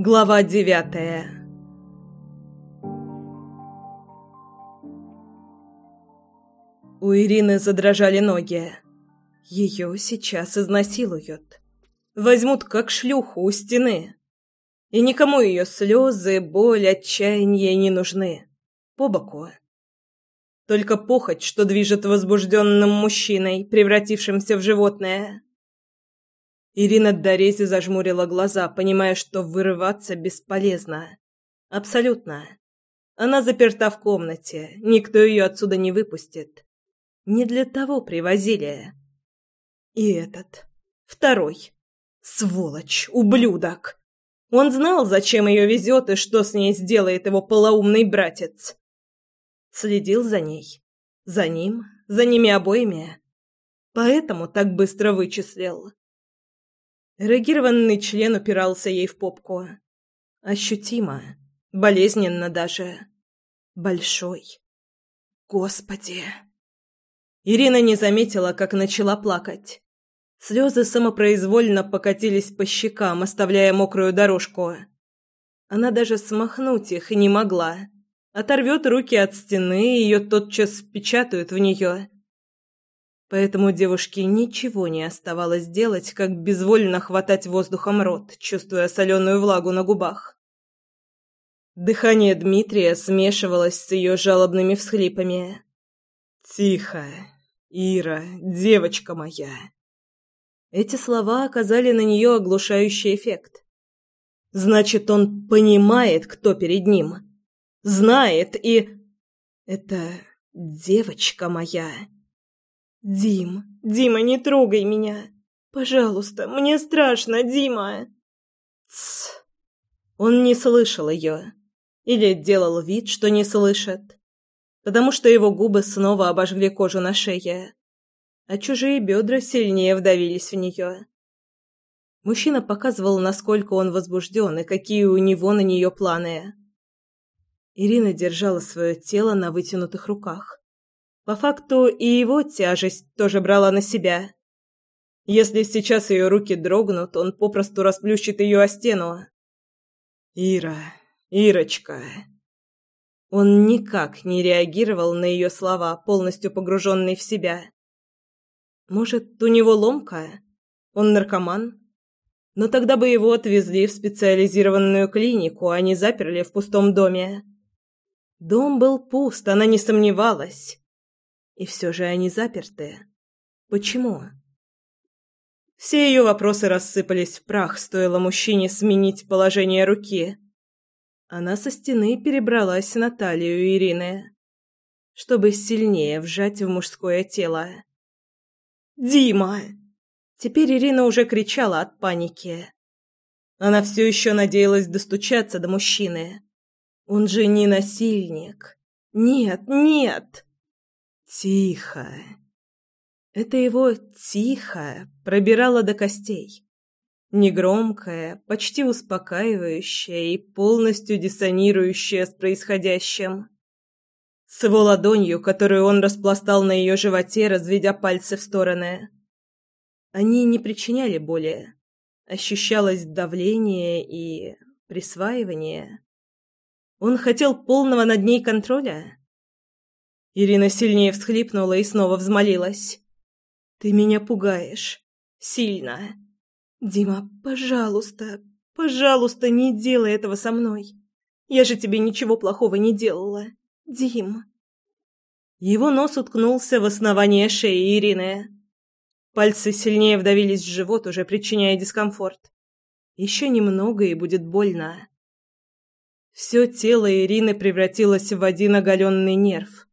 Глава девятая У Ирины задрожали ноги. Ее сейчас изнасилуют. Возьмут как шлюху у стены. И никому ее слезы, боль, отчаяние не нужны. По боку. Только похоть, что движет возбужденным мужчиной, превратившимся в животное. Ирина Дорези зажмурила глаза, понимая, что вырываться бесполезно. Абсолютно. Она заперта в комнате, никто ее отсюда не выпустит. Не для того привозили. И этот. Второй. Сволочь, ублюдок. Он знал, зачем ее везет и что с ней сделает его полоумный братец. Следил за ней. За ним, за ними обоими. Поэтому так быстро вычислил. Эрегированный член упирался ей в попку. Ощутимо. Болезненно даже. Большой. Господи. Ирина не заметила, как начала плакать. Слезы самопроизвольно покатились по щекам, оставляя мокрую дорожку. Она даже смахнуть их не могла. Оторвет руки от стены, и ее тотчас впечатают в нее. Поэтому девушке ничего не оставалось делать, как безвольно хватать воздухом рот, чувствуя соленую влагу на губах. Дыхание Дмитрия смешивалось с ее жалобными всхлипами. «Тихо, Ира, девочка моя!» Эти слова оказали на нее оглушающий эффект. «Значит, он понимает, кто перед ним. Знает и... Это девочка моя!» «Дим, Дима, не трогай меня! Пожалуйста, мне страшно, Дима!» «Тсс!» Он не слышал ее. Или делал вид, что не слышит потому что его губы снова обожгли кожу на шее, а чужие бедра сильнее вдавились в нее. Мужчина показывал, насколько он возбужден и какие у него на нее планы. Ирина держала свое тело на вытянутых руках. По факту и его тяжесть тоже брала на себя. Если сейчас ее руки дрогнут, он попросту расплющит ее о стену. «Ира, Ирочка!» Он никак не реагировал на ее слова, полностью погруженный в себя. Может, у него ломка? Он наркоман? Но тогда бы его отвезли в специализированную клинику, а не заперли в пустом доме. Дом был пуст, она не сомневалась. И все же они заперты. Почему? Все ее вопросы рассыпались в прах, стоило мужчине сменить положение руки. Она со стены перебралась на талию Ирины, чтобы сильнее вжать в мужское тело. «Дима!» Теперь Ирина уже кричала от паники. Она все еще надеялась достучаться до мужчины. Он же не насильник. Нет, нет. Тихо. Это его «тихо» пробирало до костей. Негромкая, почти успокаивающая и полностью диссонирующая с происходящим. С его ладонью, которую он распластал на ее животе, разведя пальцы в стороны. Они не причиняли боли. Ощущалось давление и присваивание. Он хотел полного над ней контроля. Ирина сильнее всхлипнула и снова взмолилась. «Ты меня пугаешь. Сильно. «Дима, пожалуйста, пожалуйста, не делай этого со мной. Я же тебе ничего плохого не делала. Дим». Его нос уткнулся в основание шеи Ирины. Пальцы сильнее вдавились в живот, уже причиняя дискомфорт. Еще немного, и будет больно. Все тело Ирины превратилось в один оголенный нерв.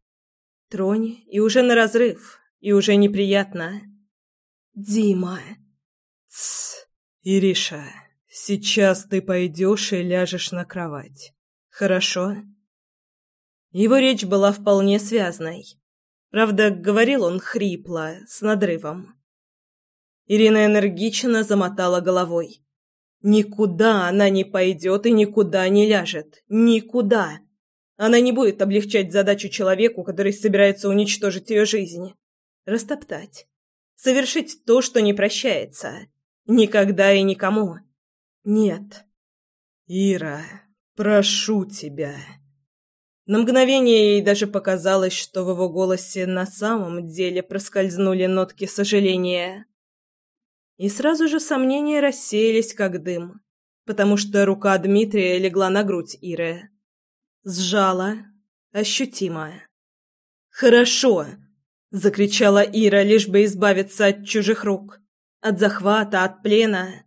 Тронь, и уже на разрыв, и уже неприятно. «Дима!» «Тссс, Ириша, сейчас ты пойдешь и ляжешь на кровать. Хорошо?» Его речь была вполне связной. Правда, говорил он хрипло, с надрывом. Ирина энергично замотала головой. Никуда она не пойдет и никуда не ляжет. Никуда. Она не будет облегчать задачу человеку, который собирается уничтожить ее жизнь. Растоптать. Совершить то, что не прощается. Никогда и никому. Нет. «Ира, прошу тебя». На мгновение ей даже показалось, что в его голосе на самом деле проскользнули нотки сожаления. И сразу же сомнения рассеялись, как дым, потому что рука Дмитрия легла на грудь Иры. Сжала, ощутимо. «Хорошо!» — закричала Ира, лишь бы избавиться от чужих рук, от захвата, от плена.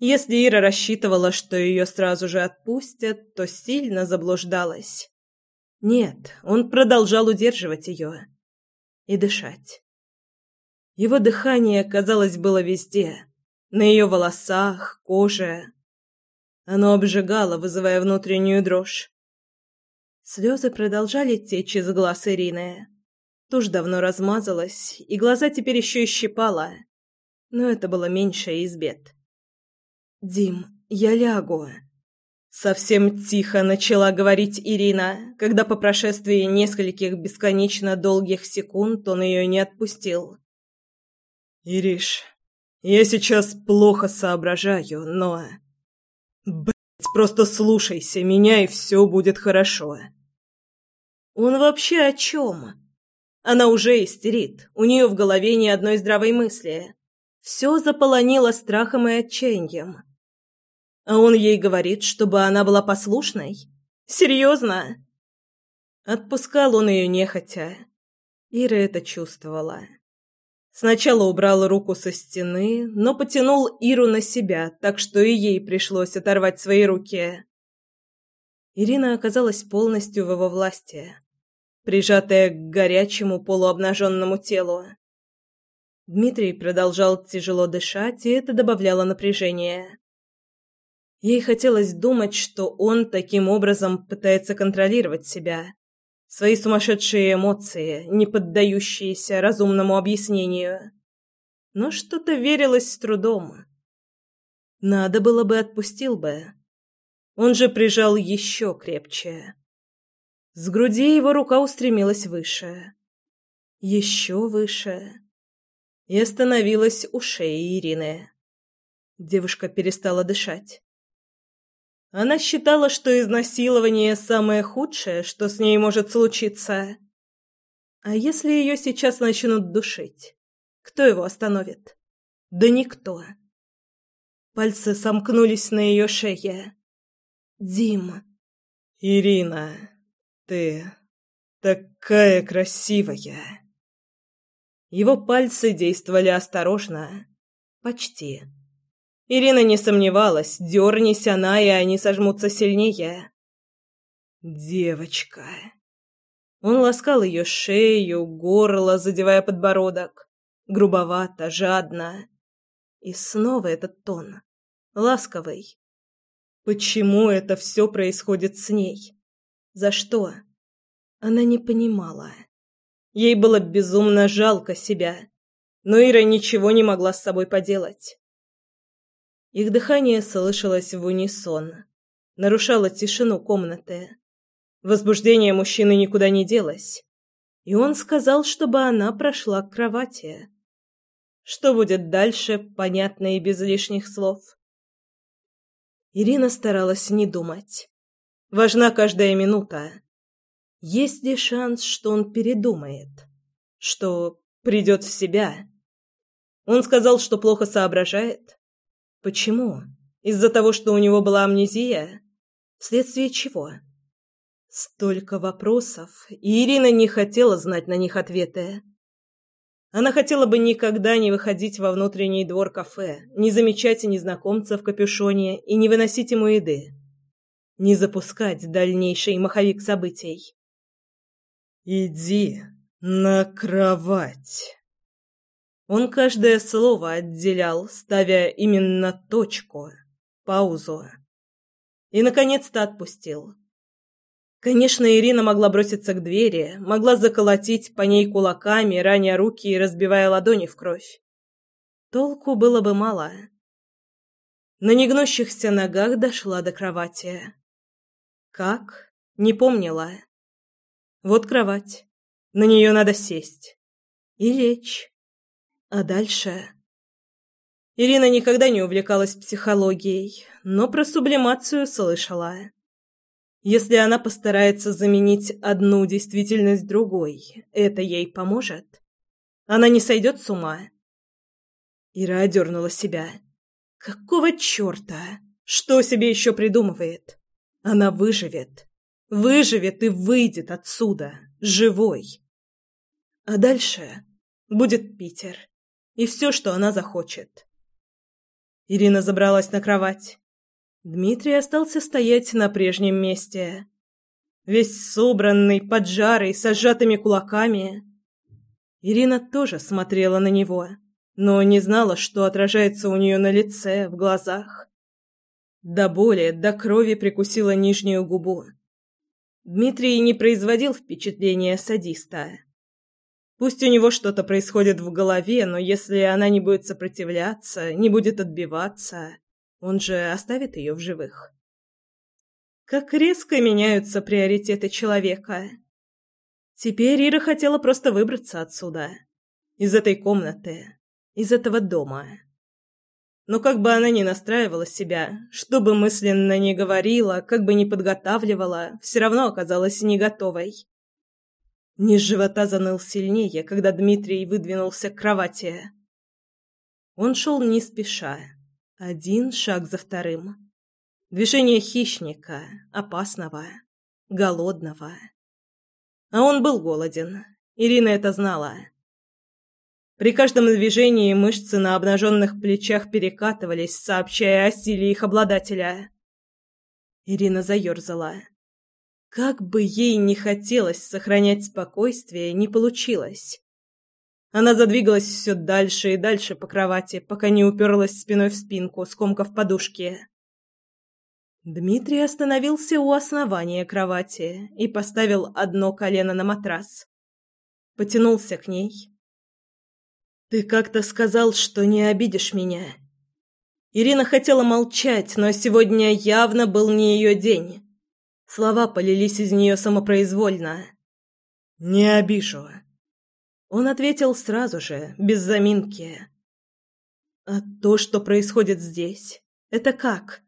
Если Ира рассчитывала, что ее сразу же отпустят, то сильно заблуждалась. Нет, он продолжал удерживать ее и дышать. Его дыхание, казалось, было везде. На ее волосах, коже. Оно обжигало, вызывая внутреннюю дрожь. Слезы продолжали течь из глаз Ирины. Тушь давно размазалась, и глаза теперь еще и щипала. Но это было меньше из бед. «Дим, я лягу». Совсем тихо начала говорить Ирина, когда по прошествии нескольких бесконечно долгих секунд он ее не отпустил. «Ириш, я сейчас плохо соображаю, но...» «Блядь, просто слушайся меня, и все будет хорошо». «Он вообще о чем?» Она уже истерит, у нее в голове ни одной здравой мысли. Все заполонило страхом и отчаянием. А он ей говорит, чтобы она была послушной? Серьезно? Отпускал он ее нехотя. Ира это чувствовала. Сначала убрал руку со стены, но потянул Иру на себя, так что и ей пришлось оторвать свои руки. Ирина оказалась полностью в его власти, прижатая к горячему полуобнаженному телу. Дмитрий продолжал тяжело дышать, и это добавляло напряжения. Ей хотелось думать, что он таким образом пытается контролировать себя, свои сумасшедшие эмоции, не поддающиеся разумному объяснению. Но что-то верилось с трудом. Надо было бы отпустил бы. Он же прижал еще крепче. С груди его рука устремилась выше. Еще выше. И остановилась у шеи Ирины. Девушка перестала дышать. Она считала, что изнасилование самое худшее, что с ней может случиться. А если ее сейчас начнут душить? Кто его остановит? Да никто. Пальцы сомкнулись на ее шее. Дим. Ирина, ты такая красивая. Его пальцы действовали осторожно, почти. Ирина не сомневалась, дернись она, и они сожмутся сильнее. «Девочка!» Он ласкал ее шею, горло, задевая подбородок. Грубовато, жадно. И снова этот тон. Ласковый. Почему это все происходит с ней? За что? Она не понимала. Ей было безумно жалко себя. Но Ира ничего не могла с собой поделать. Их дыхание слышалось в унисон, нарушало тишину комнаты. Возбуждение мужчины никуда не делось, и он сказал, чтобы она прошла к кровати. Что будет дальше, понятно и без лишних слов. Ирина старалась не думать. Важна каждая минута. Есть ли шанс, что он передумает? Что придет в себя? Он сказал, что плохо соображает. Почему? Из-за того, что у него была амнезия? Вследствие чего? Столько вопросов, и Ирина не хотела знать на них ответы. Она хотела бы никогда не выходить во внутренний двор кафе, не замечать незнакомца в капюшоне и не выносить ему еды. Не запускать дальнейший маховик событий. «Иди на кровать». Он каждое слово отделял, ставя именно точку, паузу. И, наконец-то, отпустил. Конечно, Ирина могла броситься к двери, могла заколотить по ней кулаками, раня руки и разбивая ладони в кровь. Толку было бы мало. На негнущихся ногах дошла до кровати. Как? Не помнила. Вот кровать. На нее надо сесть. И лечь. А дальше... Ирина никогда не увлекалась психологией, но про сублимацию слышала. Если она постарается заменить одну действительность другой, это ей поможет? Она не сойдет с ума? Ира одернула себя. Какого черта? Что себе еще придумывает? Она выживет. Выживет и выйдет отсюда, живой. А дальше будет Питер и все, что она захочет. Ирина забралась на кровать. Дмитрий остался стоять на прежнем месте. Весь собранный, поджарый, с сжатыми кулаками. Ирина тоже смотрела на него, но не знала, что отражается у нее на лице, в глазах. До боли, до крови прикусила нижнюю губу. Дмитрий не производил впечатления садиста. Пусть у него что-то происходит в голове, но если она не будет сопротивляться, не будет отбиваться, он же оставит ее в живых. Как резко меняются приоритеты человека. Теперь Ира хотела просто выбраться отсюда. Из этой комнаты. Из этого дома. Но как бы она ни настраивала себя, что бы мысленно ни говорила, как бы ни подготавливала, все равно оказалась не готовой. Низ живота заныл сильнее, когда Дмитрий выдвинулся к кровати. Он шел не спеша, один шаг за вторым. Движение хищника, опасного, голодного. А он был голоден. Ирина это знала. При каждом движении мышцы на обнаженных плечах перекатывались, сообщая о силе их обладателя. Ирина заерзала. Как бы ей не хотелось сохранять спокойствие, не получилось. Она задвигалась все дальше и дальше по кровати, пока не уперлась спиной в спинку, скомкав подушки. Дмитрий остановился у основания кровати и поставил одно колено на матрас. Потянулся к ней. «Ты как-то сказал, что не обидишь меня». Ирина хотела молчать, но сегодня явно был не ее день. Слова полились из нее самопроизвольно. «Не обижу». Он ответил сразу же, без заминки. «А то, что происходит здесь, это как?»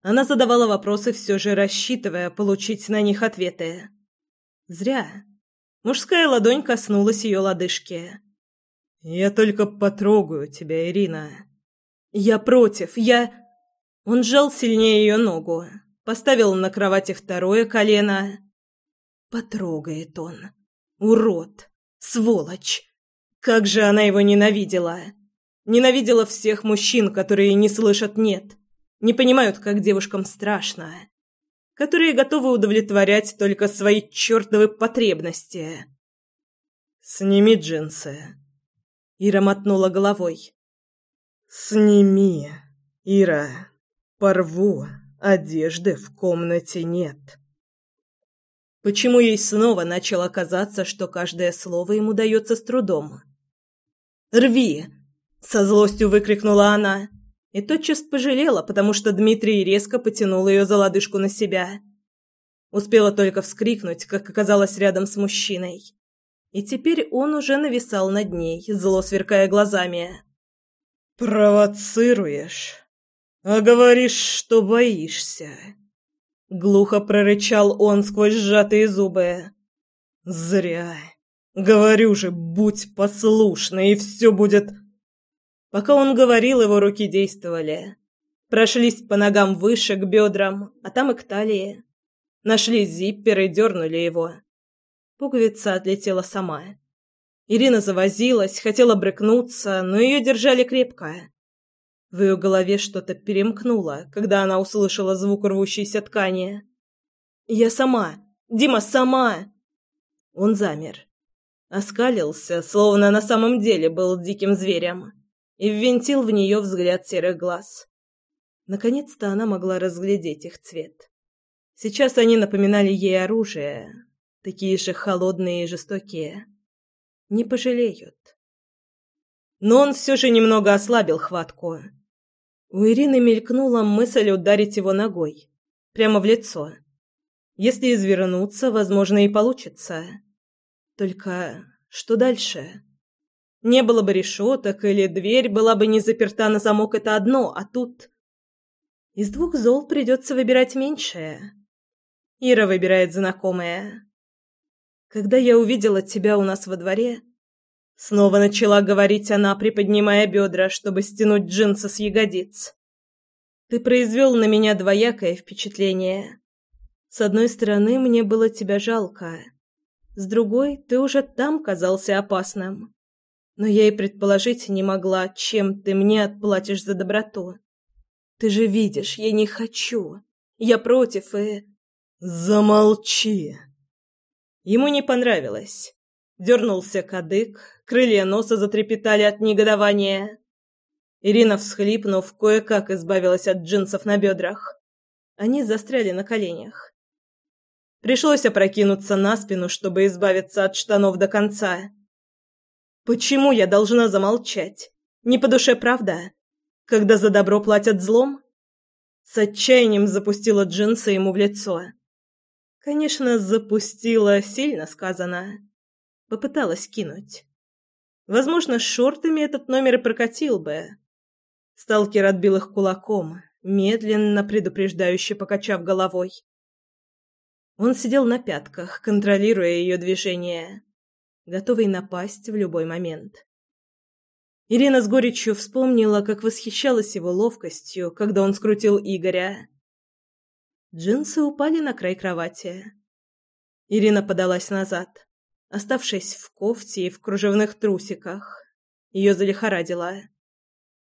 Она задавала вопросы, все же рассчитывая получить на них ответы. Зря. Мужская ладонь коснулась ее лодыжки. «Я только потрогаю тебя, Ирина». «Я против, я...» Он сжал сильнее ее ногу, поставил на кровати второе колено. Потрогает он. Урод. Сволочь. Как же она его ненавидела. Ненавидела всех мужчин, которые не слышат «нет», не понимают, как девушкам страшно, которые готовы удовлетворять только свои чертовы потребности. «Сними джинсы». Ира мотнула головой. «Сними, Ира. Порву». Одежды в комнате нет. Почему ей снова начало казаться, что каждое слово ему дается с трудом? «Рви!» — со злостью выкрикнула она. И тотчас пожалела, потому что Дмитрий резко потянул ее за лодыжку на себя. Успела только вскрикнуть, как оказалась рядом с мужчиной. И теперь он уже нависал над ней, зло сверкая глазами. «Провоцируешь?» «А говоришь, что боишься!» Глухо прорычал он сквозь сжатые зубы. «Зря! Говорю же, будь послушной, и все будет...» Пока он говорил, его руки действовали. Прошлись по ногам выше, к бедрам, а там и к талии. Нашли зиппер и дернули его. Пуговица отлетела сама. Ирина завозилась, хотела брыкнуться, но ее держали крепко. В ее голове что-то перемкнуло, когда она услышала звук рвущейся ткани. «Я сама! Дима, сама!» Он замер. Оскалился, словно на самом деле был диким зверем, и ввинтил в нее взгляд серых глаз. Наконец-то она могла разглядеть их цвет. Сейчас они напоминали ей оружие, такие же холодные и жестокие. Не пожалеют. Но он все же немного ослабил хватку. У Ирины мелькнула мысль ударить его ногой. Прямо в лицо. Если извернуться, возможно, и получится. Только что дальше? Не было бы решеток или дверь была бы не заперта на замок, это одно, а тут... Из двух зол придется выбирать меньшее. Ира выбирает знакомое. Когда я увидела тебя у нас во дворе, снова начала говорить она, приподнимая бедра, чтобы стянуть джинсы с ягодиц. Ты произвел на меня двоякое впечатление. С одной стороны, мне было тебя жалко. С другой, ты уже там казался опасным. Но я и предположить не могла, чем ты мне отплатишь за доброту. Ты же видишь, я не хочу. Я против и... Замолчи. Ему не понравилось. Дернулся кадык, крылья носа затрепетали от негодования. Ирина, всхлипнув, кое-как избавилась от джинсов на бедрах. Они застряли на коленях. Пришлось опрокинуться на спину, чтобы избавиться от штанов до конца. Почему я должна замолчать? Не по душе правда? Когда за добро платят злом? С отчаянием запустила джинсы ему в лицо. Конечно, запустила, сильно сказано. Попыталась кинуть. Возможно, с шортами этот номер и прокатил бы. Сталкер отбил их кулаком, медленно, предупреждающе покачав головой. Он сидел на пятках, контролируя ее движения, готовый напасть в любой момент. Ирина с горечью вспомнила, как восхищалась его ловкостью, когда он скрутил Игоря. Джинсы упали на край кровати. Ирина подалась назад, оставшись в кофте и в кружевных трусиках. Ее залихорадило.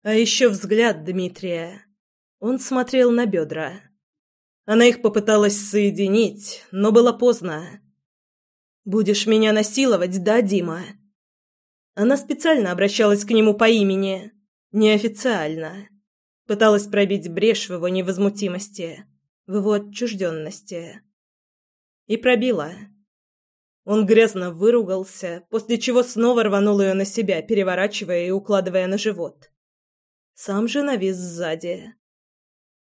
А еще взгляд Дмитрия. Он смотрел на бедра. Она их попыталась соединить, но было поздно. «Будешь меня насиловать, да, Дима?» Она специально обращалась к нему по имени, неофициально. Пыталась пробить брешь в его невозмутимости в его отчужденности. И пробила. Он грязно выругался, после чего снова рванул ее на себя, переворачивая и укладывая на живот. Сам же навис сзади.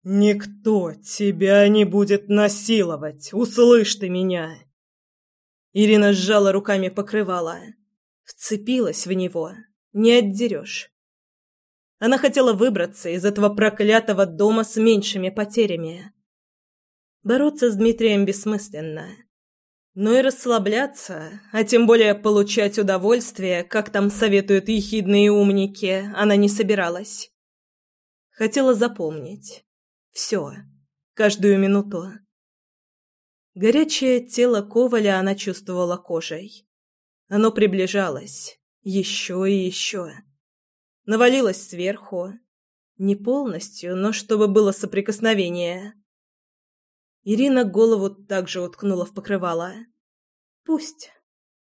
«Никто тебя не будет насиловать, услышь ты меня!» Ирина сжала руками покрывало. Вцепилась в него. Не отдерешь. Она хотела выбраться из этого проклятого дома с меньшими потерями. Бороться с Дмитрием бессмысленно. Но и расслабляться, а тем более получать удовольствие, как там советуют ехидные умники, она не собиралась. Хотела запомнить. Все. Каждую минуту. Горячее тело Коваля она чувствовала кожей. Оно приближалось. Еще и еще. Навалилось сверху. Не полностью, но чтобы было соприкосновение. Ирина голову также уткнула в покрывало. Пусть.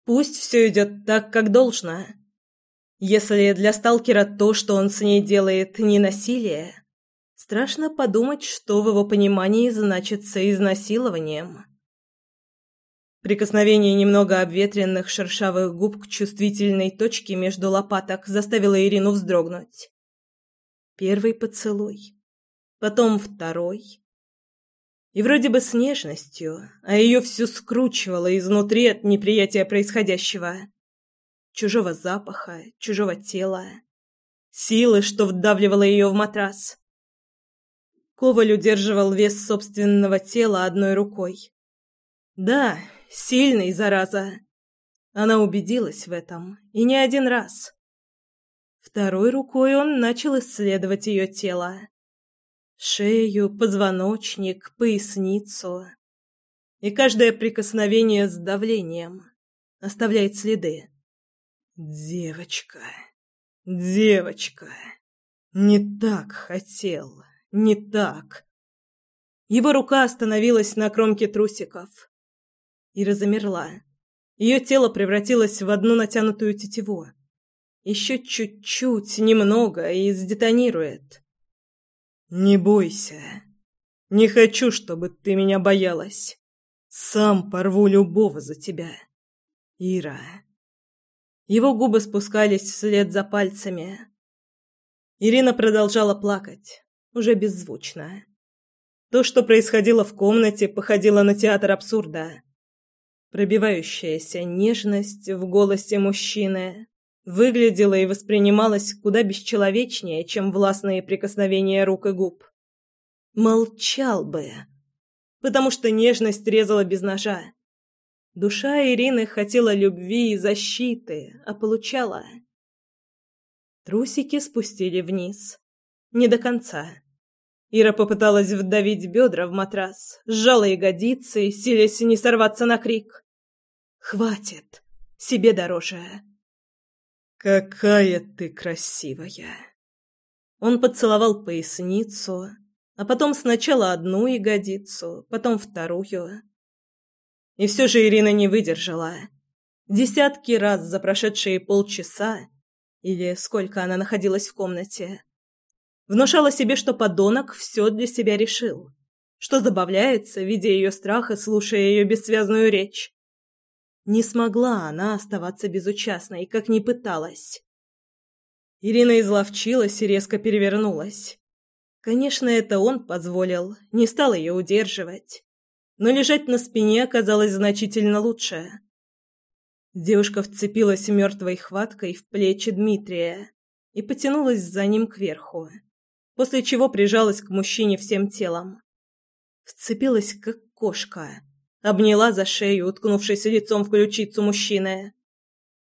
Пусть все идет так, как должно. Если для сталкера то, что он с ней делает, не насилие, страшно подумать, что в его понимании значится изнасилованием. Прикосновение немного обветренных шершавых губ к чувствительной точке между лопаток заставило Ирину вздрогнуть. Первый поцелуй. Потом второй. И вроде бы с нежностью, а ее всю скручивало изнутри от неприятия происходящего. Чужого запаха, чужого тела. Силы, что вдавливало ее в матрас. Коваль удерживал вес собственного тела одной рукой. Да, сильный, зараза. Она убедилась в этом, и не один раз. Второй рукой он начал исследовать ее тело шею, позвоночник, поясницу. И каждое прикосновение с давлением оставляет следы. Девочка, девочка, не так хотел, не так. Его рука остановилась на кромке трусиков. и замерла. Ее тело превратилось в одну натянутую тетиву. Еще чуть-чуть, немного, и сдетонирует. «Не бойся. Не хочу, чтобы ты меня боялась. Сам порву любого за тебя. Ира». Его губы спускались вслед за пальцами. Ирина продолжала плакать, уже беззвучно. То, что происходило в комнате, походило на театр абсурда. Пробивающаяся нежность в голосе мужчины, выглядела и воспринималась куда бесчеловечнее, чем властные прикосновения рук и губ. Молчал бы, потому что нежность резала без ножа. Душа Ирины хотела любви и защиты, а получала... Трусики спустили вниз. Не до конца. Ира попыталась вдавить бедра в матрас, сжала ягодицы, силясь не сорваться на крик. «Хватит! Себе дороже!» «Какая ты красивая!» Он поцеловал поясницу, а потом сначала одну ягодицу, потом вторую. И все же Ирина не выдержала. Десятки раз за прошедшие полчаса, или сколько она находилась в комнате, Внушала себе, что подонок все для себя решил, что забавляется, видя ее страх и слушая ее бессвязную речь. Не смогла она оставаться безучастной, как ни пыталась. Ирина изловчилась и резко перевернулась. Конечно, это он позволил, не стал ее удерживать. Но лежать на спине оказалось значительно лучше. Девушка вцепилась мертвой хваткой в плечи Дмитрия и потянулась за ним кверху после чего прижалась к мужчине всем телом. Вцепилась, как кошка. Обняла за шею, уткнувшись лицом в ключицу мужчины.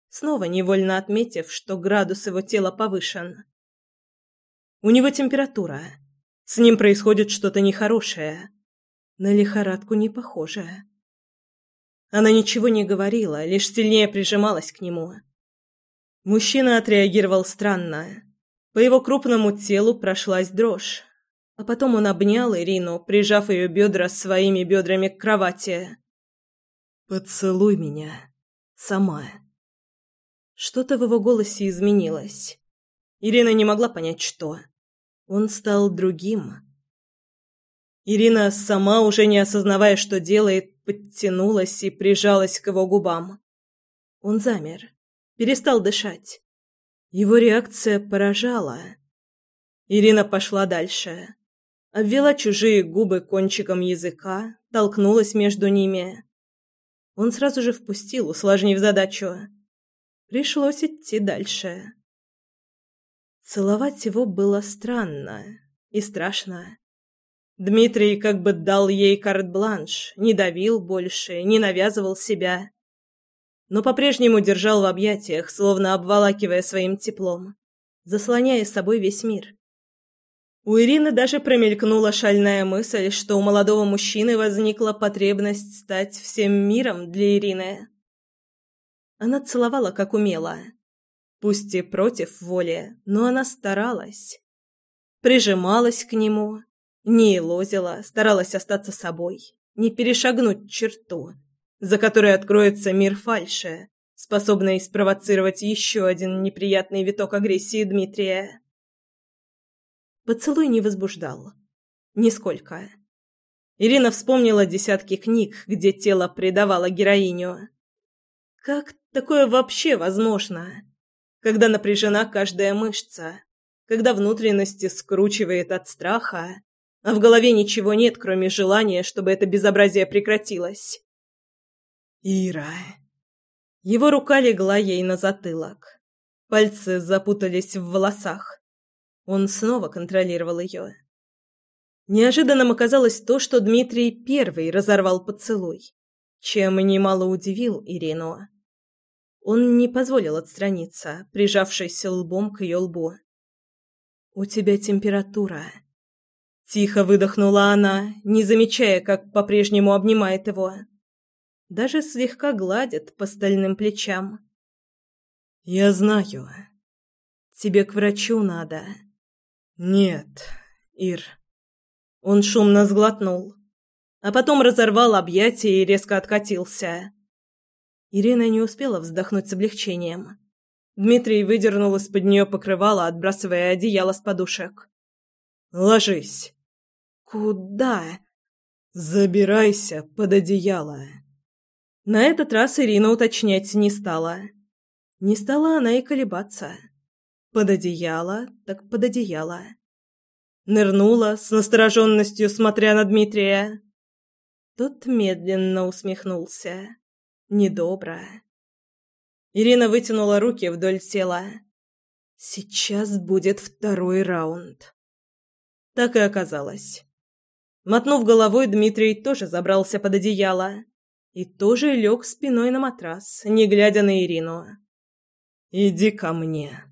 Снова невольно отметив, что градус его тела повышен. У него температура. С ним происходит что-то нехорошее. На лихорадку не похоже. Она ничего не говорила, лишь сильнее прижималась к нему. Мужчина отреагировал странно. По его крупному телу прошлась дрожь. А потом он обнял Ирину, прижав ее бедра своими бедрами к кровати. «Поцелуй меня. Сама». Что-то в его голосе изменилось. Ирина не могла понять, что. Он стал другим. Ирина, сама уже не осознавая, что делает, подтянулась и прижалась к его губам. Он замер, перестал дышать. Его реакция поражала. Ирина пошла дальше. Обвела чужие губы кончиком языка, толкнулась между ними. Он сразу же впустил, усложнив задачу. Пришлось идти дальше. Целовать его было странно и страшно. Дмитрий как бы дал ей карт-бланш, не давил больше, не навязывал себя но по-прежнему держал в объятиях, словно обволакивая своим теплом, заслоняя собой весь мир. У Ирины даже промелькнула шальная мысль, что у молодого мужчины возникла потребность стать всем миром для Ирины. Она целовала, как умела. Пусть и против воли, но она старалась. Прижималась к нему, не лозила, старалась остаться собой, не перешагнуть черту за которой откроется мир фальши, способный спровоцировать еще один неприятный виток агрессии Дмитрия. Поцелуй не возбуждал. Нисколько. Ирина вспомнила десятки книг, где тело предавало героиню. Как такое вообще возможно? Когда напряжена каждая мышца, когда внутренности скручивает от страха, а в голове ничего нет, кроме желания, чтобы это безобразие прекратилось. Ира. Его рука легла ей на затылок. Пальцы запутались в волосах. Он снова контролировал ее. Неожиданным оказалось то, что Дмитрий первый разорвал поцелуй, чем немало удивил Ирину. Он не позволил отстраниться, прижавшись лбом к ее лбу. «У тебя температура». Тихо выдохнула она, не замечая, как по-прежнему обнимает его даже слегка гладит по стальным плечам. «Я знаю. Тебе к врачу надо». «Нет, Ир». Он шумно сглотнул, а потом разорвал объятия и резко откатился. Ирина не успела вздохнуть с облегчением. Дмитрий выдернул из-под нее покрывало, отбрасывая одеяло с подушек. «Ложись». «Куда?» «Забирайся под одеяло». На этот раз Ирина уточнять не стала. Не стала она и колебаться. Под одеяло, так под одеяло. Нырнула, с настороженностью смотря на Дмитрия. Тот медленно усмехнулся. Недобро. Ирина вытянула руки вдоль тела. Сейчас будет второй раунд. Так и оказалось. Мотнув головой, Дмитрий тоже забрался под одеяло и тоже лег спиной на матрас, не глядя на Ирину. «Иди ко мне».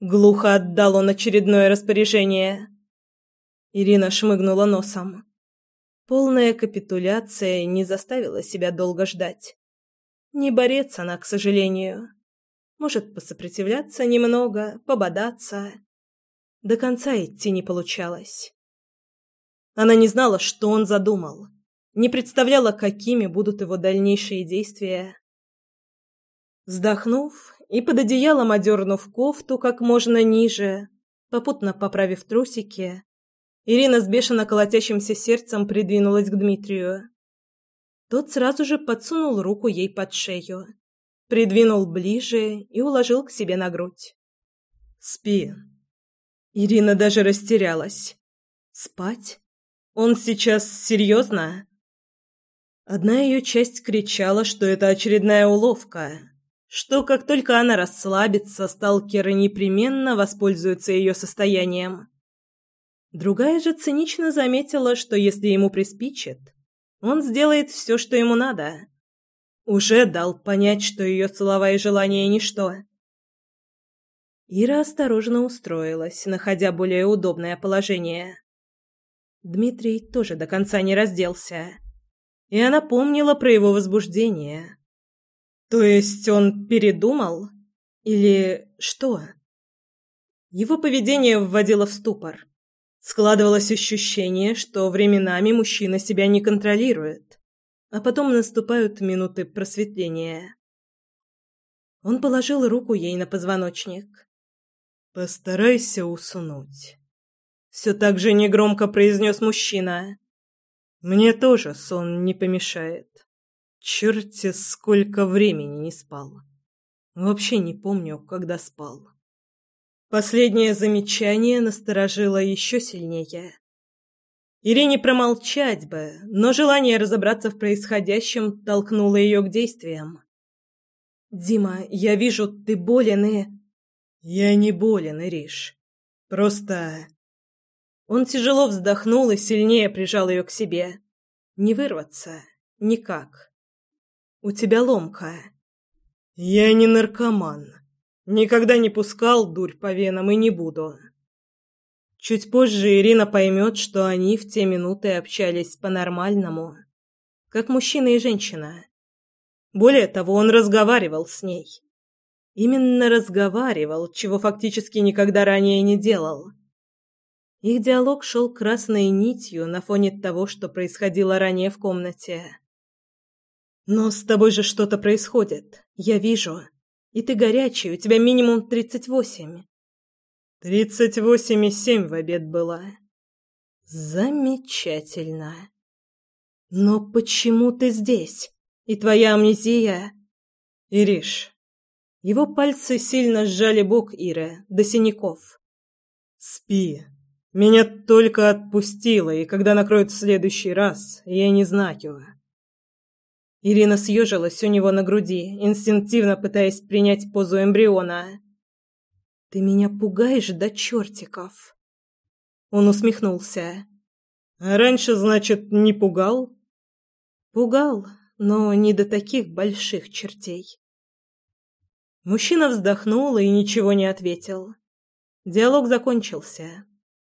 Глухо отдал он очередное распоряжение. Ирина шмыгнула носом. Полная капитуляция не заставила себя долго ждать. Не борец она, к сожалению. Может, посопротивляться немного, пободаться. До конца идти не получалось. Она не знала, что он задумал, не представляла, какими будут его дальнейшие действия. Вздохнув и под одеялом одернув кофту как можно ниже, попутно поправив трусики, Ирина с бешено колотящимся сердцем придвинулась к Дмитрию. Тот сразу же подсунул руку ей под шею, придвинул ближе и уложил к себе на грудь. «Спи». Ирина даже растерялась. «Спать? Он сейчас серьезно?» Одна ее часть кричала, что это очередная уловка, что как только она расслабится, сталкеры непременно воспользуются ее состоянием. Другая же цинично заметила, что если ему приспичит, он сделает все, что ему надо. Уже дал понять, что ее слова и желания – ничто. Ира осторожно устроилась, находя более удобное положение. Дмитрий тоже до конца не разделся. И она помнила про его возбуждение. То есть он передумал? Или что? Его поведение вводило в ступор. Складывалось ощущение, что временами мужчина себя не контролирует, а потом наступают минуты просветления. Он положил руку ей на позвоночник. «Постарайся уснуть», — все так же негромко произнес мужчина. «Мне тоже сон не помешает. Черти, сколько времени не спал. Вообще не помню, когда спал». Последнее замечание насторожило еще сильнее. Ирине промолчать бы, но желание разобраться в происходящем толкнуло ее к действиям. «Дима, я вижу, ты болен и...» «Я не болен, Ириш. Просто...» Он тяжело вздохнул и сильнее прижал ее к себе. «Не вырваться. Никак. У тебя ломка». «Я не наркоман», Никогда не пускал дурь по венам и не буду. Чуть позже Ирина поймет, что они в те минуты общались по-нормальному, как мужчина и женщина. Более того, он разговаривал с ней. Именно разговаривал, чего фактически никогда ранее не делал. Их диалог шел красной нитью на фоне того, что происходило ранее в комнате. «Но с тобой же что-то происходит. Я вижу. И ты горячий, у тебя минимум тридцать восемь. Тридцать восемь и семь в обед была. Замечательно. Но почему ты здесь? И твоя амнезия? Ириш. Его пальцы сильно сжали бок Иры, до синяков. Спи. Меня только отпустило, и когда накроют в следующий раз, я не знаю. Ирина съежилась у него на груди, инстинктивно пытаясь принять позу эмбриона. «Ты меня пугаешь до чертиков!» Он усмехнулся. «А раньше, значит, не пугал?» «Пугал, но не до таких больших чертей». Мужчина вздохнул и ничего не ответил. Диалог закончился.